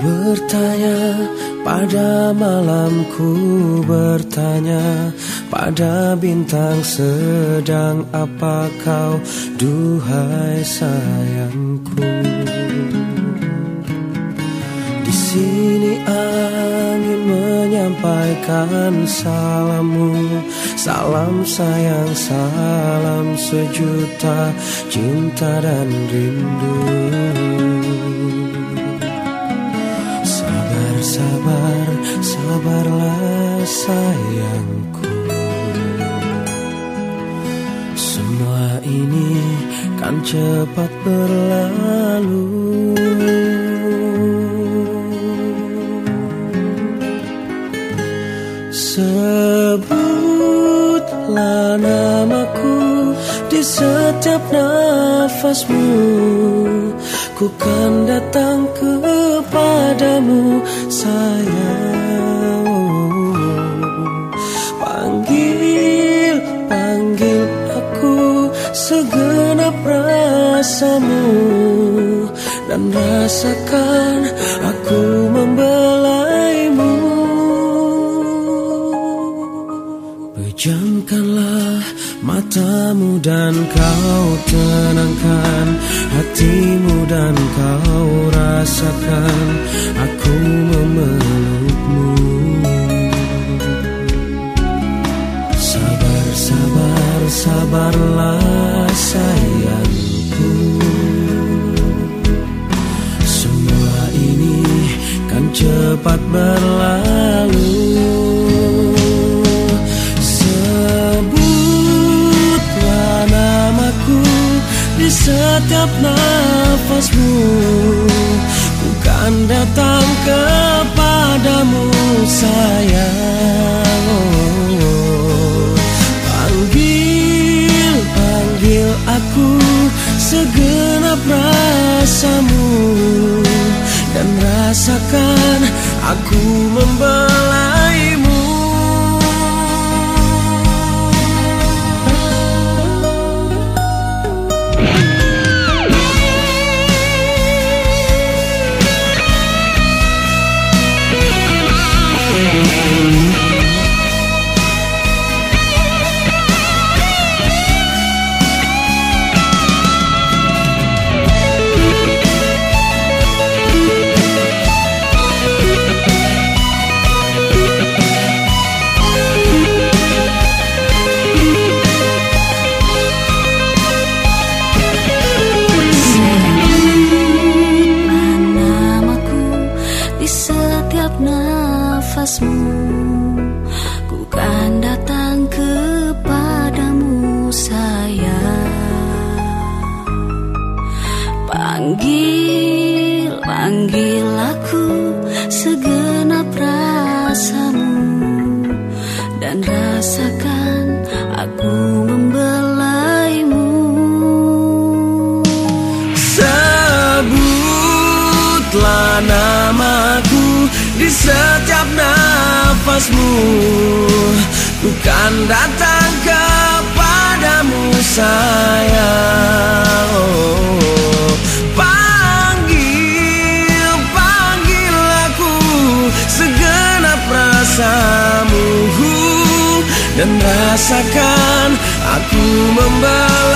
bertanya pada malamku bertanya pada bintang sedang apa kau duhai sayangku? Di sini angin menyampaikan salammu Salam sayang, salam sejuta cinta dan rindu sabarlah sayangku. Semua ini kan cepat berlalu. Sebutlah namaku di setiap nafasmu. Ku kan datang kepadamu sayang Dan rasakan aku membelaimu. Pejamkanlah matamu dan kau tenangkan hatimu dan kau rasakan aku memelukmu cepat berlalu. Di setiap nafasmu. Bukan datang kepadamu sayang. Panggil, panggil aku segenap rasamu. Dan rasakan aku membelaimu Ku kan datang kepadamu sayang. Panggil, panggil aku segenap rasamu. Dan rasakan aku membelaimu. Sebutlah namaku di setiap nafasmu. Ku kan datang kepadamu sayang. Oh, Panggil, panggil aku segenap rasamu Dan rasakan aku membelai